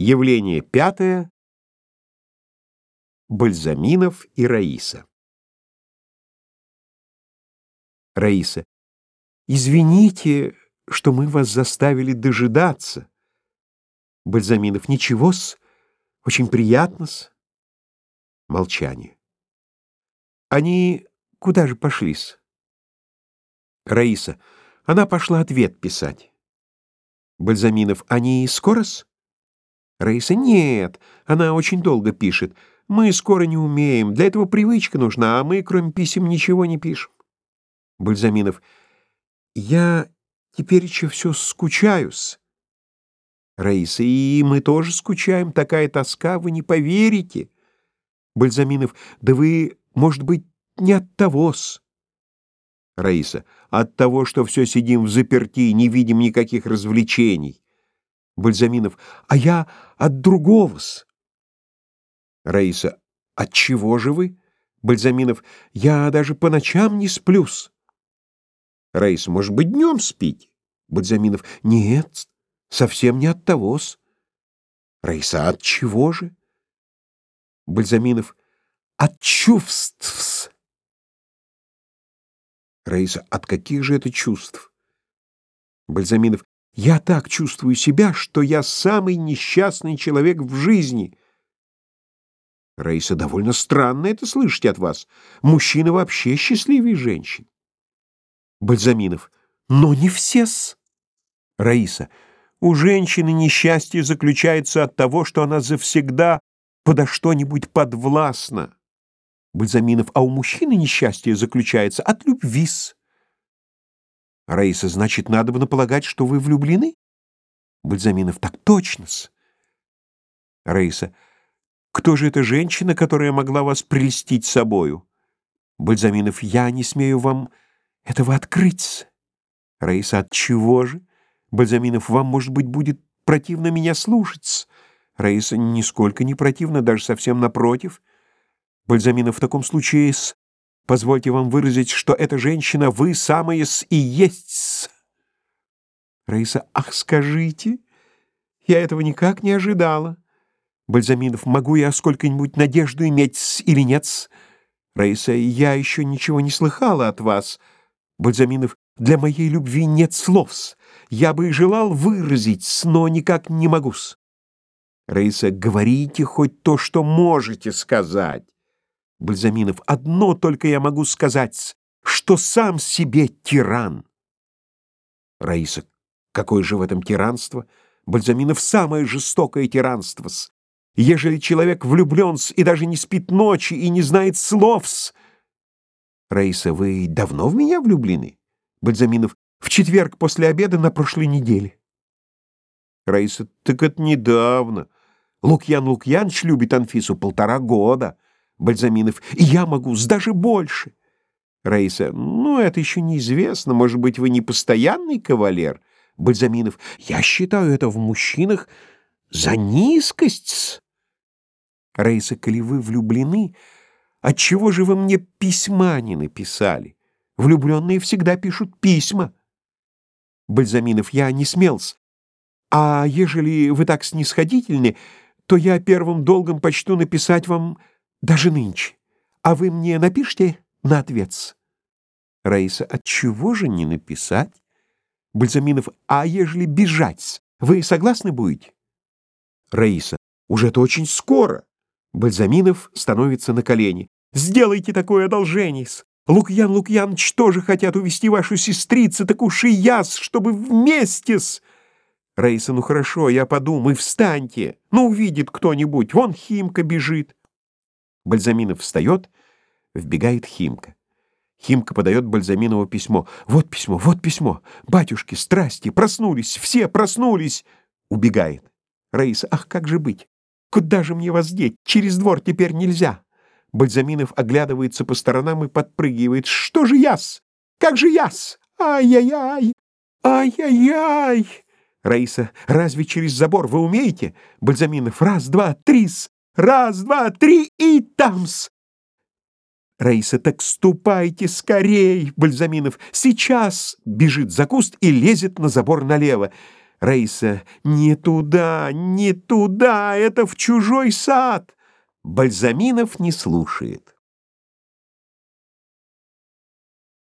Явление пятое. Бальзаминов и Раиса. Раиса. Извините, что мы вас заставили дожидаться. Бальзаминов. Ничего-с, очень приятно-с. Молчание. Они куда же пошли-с? Раиса. Она пошла ответ писать. Бальзаминов. Они скоро-с? Раиса, нет, она очень долго пишет. Мы скоро не умеем, для этого привычка нужна, а мы, кроме писем, ничего не пишем. Бальзаминов, я теперь еще все скучаюсь. Раиса, и мы тоже скучаем, такая тоска, вы не поверите. Бальзаминов, да вы, может быть, не от того-с. Раиса, от того, что все сидим в заперти, не видим никаких развлечений. Бальзаминов. А я от другого-с. Раиса. От чего же вы? Бальзаминов. Я даже по ночам не сплюс. Раиса. Может быть, днем спите? Бальзаминов. Нет, совсем не от того-с. Раиса. От чего же? Бальзаминов. От чувств. Раиса. От каких же это чувств? Бальзаминов. Я так чувствую себя, что я самый несчастный человек в жизни. Раиса, довольно странно это слышать от вас. Мужчина вообще счастливее женщин. Бальзаминов, но не все-с. Раиса, у женщины несчастье заключается от того, что она завсегда подо что-нибудь подвластна. Бальзаминов, а у мужчины несчастье заключается от любви-с. Раиса, значит, надо бы полагать, что вы влюблены? Бальзаминов, так точно-с. Раиса, кто же эта женщина, которая могла вас прельстить собою? Бальзаминов, я не смею вам этого открыть. Раиса, от чего же? Бальзаминов, вам, может быть, будет противно меня слушать. Раиса, нисколько не противно, даже совсем напротив. Бальзаминов, в таком случае, с Позвольте вам выразить, что эта женщина вы самые с и есть -с. Раиса, ах, скажите, я этого никак не ожидала. Бальзаминов, могу я сколько-нибудь надежду иметь -с или нет -с? Раиса, я еще ничего не слыхала от вас. Бальзаминов, для моей любви нет слов -с. Я бы и желал выразить, но никак не могу -с. Раиса, говорите хоть то, что можете сказать. Бальзаминов, одно только я могу сказать, что сам себе тиран. Раиса, какое же в этом тиранство? Бальзаминов, самое жестокое тиранство. -с. Ежели человек влюблен и даже не спит ночи и не знает слов-с. Раиса, вы давно в меня влюблены? Бальзаминов, в четверг после обеда на прошлой неделе. Раиса, так это недавно. Лукьян Лукьянович любит Анфису полтора года. Бальзаминов. И я могу, с даже больше. Раиса. Ну, это еще неизвестно. Может быть, вы не постоянный кавалер? Бальзаминов. Я считаю это в мужчинах за низкость. Раиса, коли вы влюблены, отчего же вы мне письма не написали? Влюбленные всегда пишут письма. Бальзаминов, я не смелся. А ежели вы так снисходительны, то я первым долгом почту написать вам даже нынче. А вы мне напишите на ответ. Раиса, от чего же не написать? Бальзаминов, а ежели бежать, вы согласны будете? Раиса, уже это очень скоро. Бальзаминов становится на колени. Сделайте такое одолжение. Лукьян Лукьяныч тоже хотят увести вашу сестрицу, так уж и яс, чтобы вместе-с. Раиса, ну хорошо, я подумаю, встаньте. Ну, увидит кто-нибудь, вон Химка бежит. Бальзаминов встает, вбегает Химка. Химка подает Бальзаминову письмо. «Вот письмо, вот письмо! Батюшки, страсти, проснулись, все проснулись!» Убегает. Раиса, ах, как же быть? Куда же мне вас деть? Через двор теперь нельзя. Бальзаминов оглядывается по сторонам и подпрыгивает. «Что же яс? Как же яс? Ай-яй-яй! Ай-яй-яй!» Раиса, разве через забор вы умеете? Бальзаминов, раз, два, три-с. Раз, два, три и тамс. Раиса, так ступайте скорей, Бальзаминов. Сейчас бежит за куст и лезет на забор налево. Рейса, не туда, не туда, это в чужой сад. Бальзаминов не слушает.